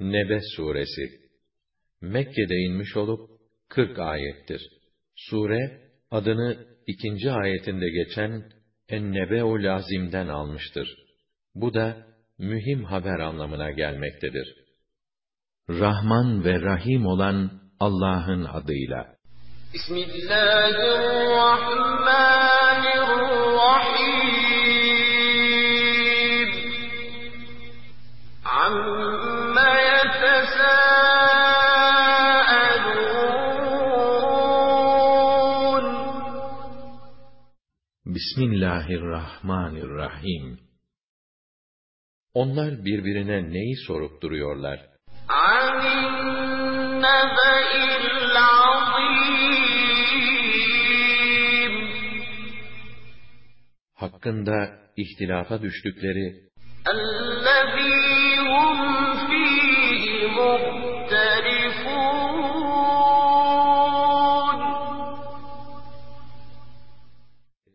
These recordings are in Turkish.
Nebe suresi Mekke'de inmiş olup 40 ayettir. Sure adını ikinci ayetinde geçen Ennebe-u Lazim'den almıştır. Bu da mühim haber anlamına gelmektedir. Rahman ve Rahim olan Allah'ın adıyla. Bismillahirrahmanirrahim. Bismillahirrahmanirrahim. Onlar birbirine neyi sorup duruyorlar? Hakkında ihtilafa düştükleri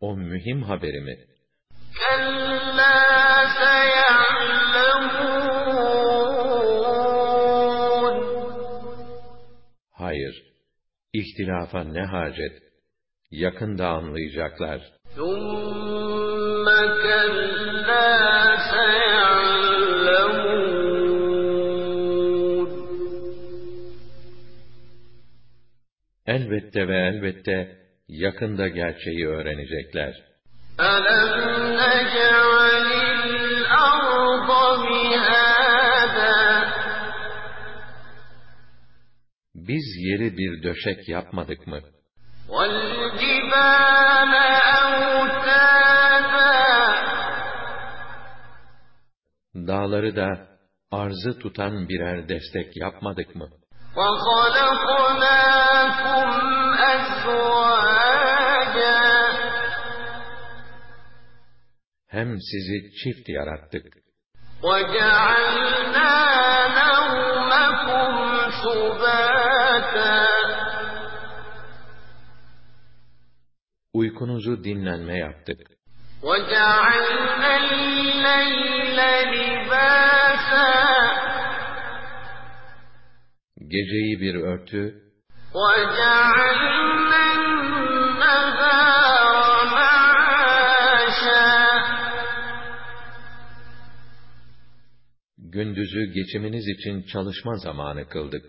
o mühim haberimi. Hayır, ihtilafa ne hacet, yakında anlayacaklar. Elbette ve elbette yakında gerçeği öğrenecekler. ألم نجعل الأرض مهادا Biz yeri bir döşek yapmadık mı? والجبال أوتادا Dağları da arzı tutan birer destek yapmadık mı? وخلقناكم أزواجا Hem sizi çift yarattık. وجعلنا نومكم سباتا Uykunuzu dinlenme yaptık. وجعلنا الليل لباسا Geceyi bir örtü, وجعلنا النهار gündüzü geçiminiz için çalışma zamanı kıldık.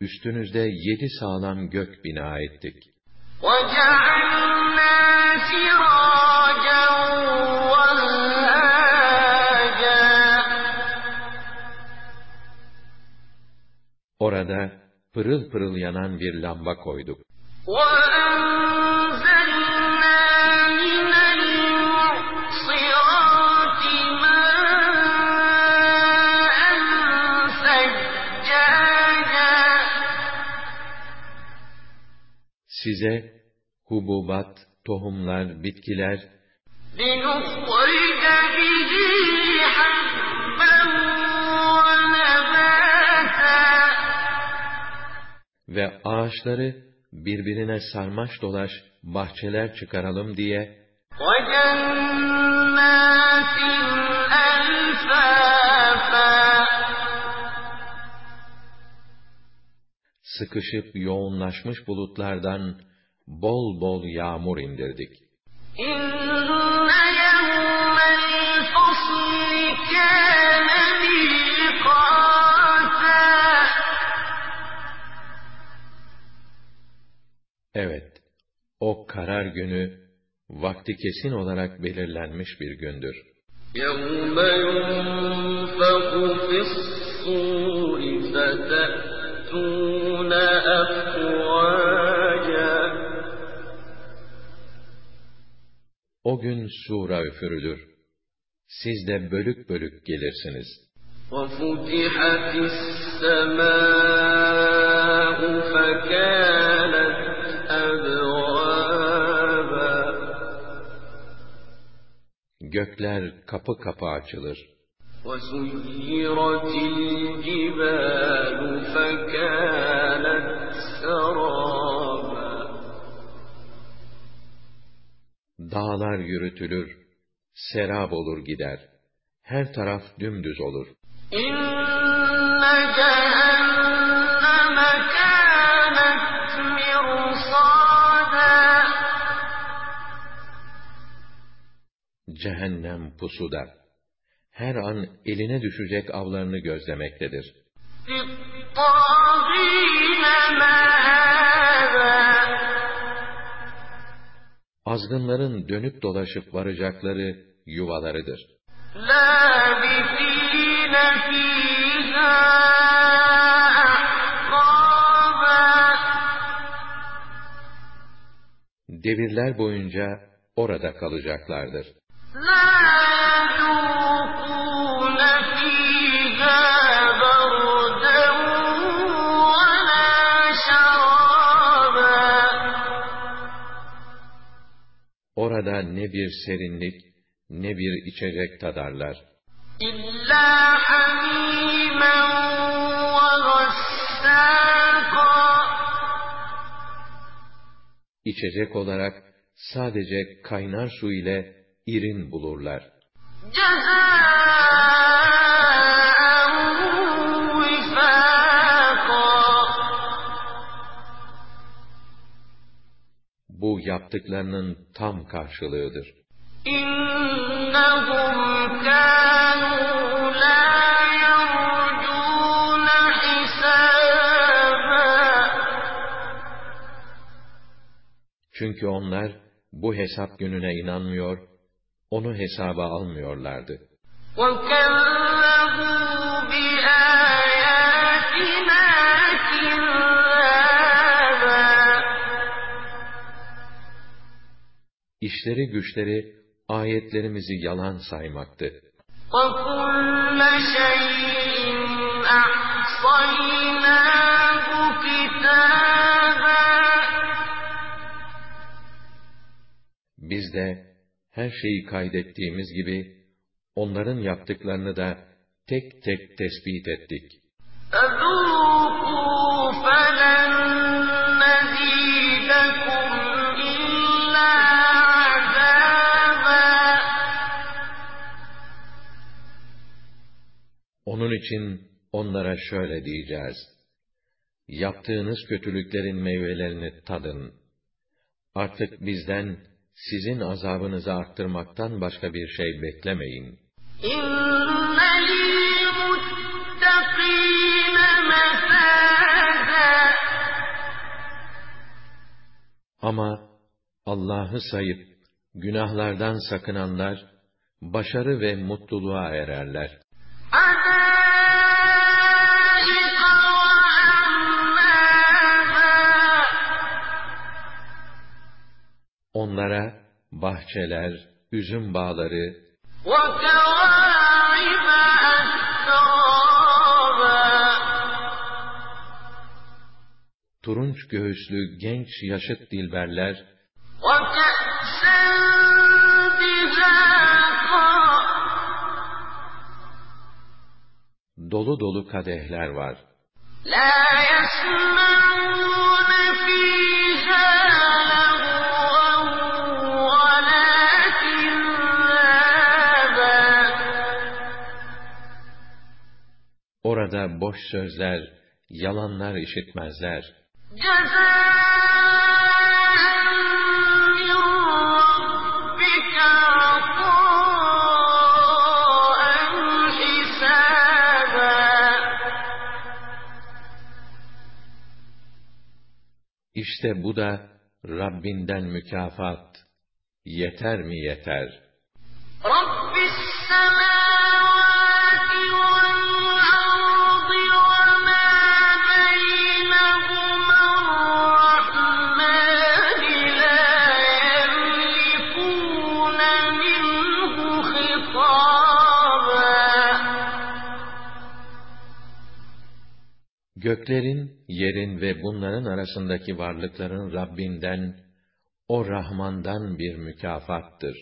Üstünüzde yedi sağlam gök bina ettik. Orada pırıl pırıl yanan bir lamba koyduk. وأنزلنا من المعصرات ماء ثجاجا Size hububat, tohumlar, bitkiler لنخرج به حبا ve ağaçları birbirine sarmaş dolaş bahçeler çıkaralım diye sıkışıp yoğunlaşmış bulutlardan bol bol yağmur indirdik. İnne yevmel fasli Evet, o karar günü vakti kesin olarak belirlenmiş bir gündür. يوم ينفخ في الصور فتأتون أفواجا O gün sura üfürülür. Siz de bölük bölük gelirsiniz. وفتحت السماء فكانت gökler kapı kapı açılır. Dağlar yürütülür, serab olur gider. Her taraf dümdüz olur. İnne cehennem pusuda. Her an eline düşecek avlarını gözlemektedir. Azgınların dönüp dolaşıp varacakları yuvalarıdır. Devirler boyunca orada kalacaklardır. Orada ne bir serinlik, ne bir içecek tadarlar. İlla İçecek olarak sadece kaynar su ile irin bulurlar. Bu yaptıklarının tam karşılığıdır. Çünkü onlar bu hesap gününe inanmıyor onu hesaba almıyorlardı. وَكَذَّبُوا بِآيَاتِنَا كِذَّابًا İşleri güçleri ayetlerimizi yalan saymaktı. وَكُلَّ شَيْءٍ أَحْصَيْنَاهُ كِتَابًا Biz de her şeyi kaydettiğimiz gibi, onların yaptıklarını da tek tek tespit ettik. Onun için onlara şöyle diyeceğiz. Yaptığınız kötülüklerin meyvelerini tadın. Artık bizden sizin azabınızı arttırmaktan başka bir şey beklemeyin. Ama Allah'ı sayıp günahlardan sakınanlar başarı ve mutluluğa ererler. Ana! Onlara bahçeler, üzüm bağları turunç göğüslü genç yaşıt dilberler dolu dolu kadehler var. La yasma'un fi da boş sözler, yalanlar işitmezler. İşte bu da Rabbinden mükafat. Yeter mi yeter? Rabbim Göklerin, yerin ve bunların arasındaki varlıkların Rabbinden, o Rahman'dan bir mükafattır.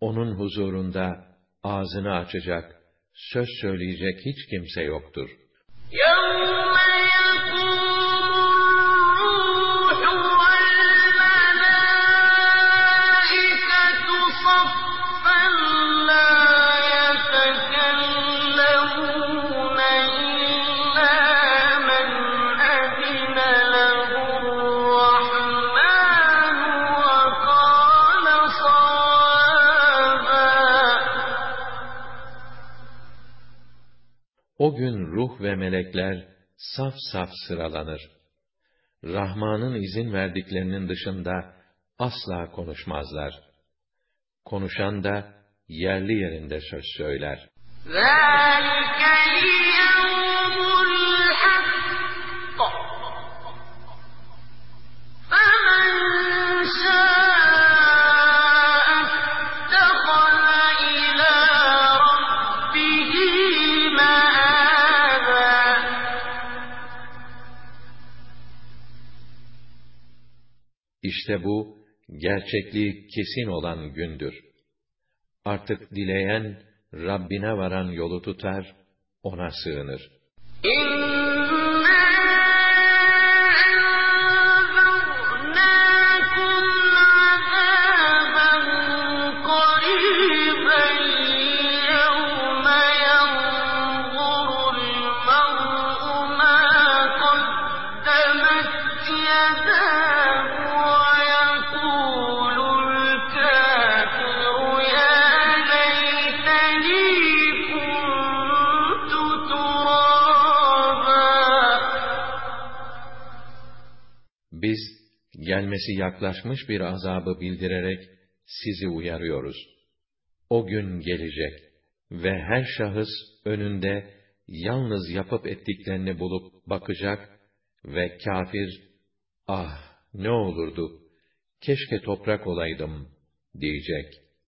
Onun huzurunda ağzını açacak, söz söyleyecek hiç kimse yoktur. يَوْمَ ruh ve melekler saf saf sıralanır. Rahman'ın izin verdiklerinin dışında asla konuşmazlar. Konuşan da yerli yerinde söz söyler. ذلك İşte bu, gerçekliği kesin olan gündür. Artık dileyen, Rabbine varan yolu tutar, ona sığınır. Biz, gelmesi yaklaşmış bir azabı bildirerek sizi uyarıyoruz. O gün gelecek ve her şahıs önünde yalnız yapıp ettiklerini bulup bakacak ve kafir, ah ne olurdu, keşke toprak olaydım diyecek.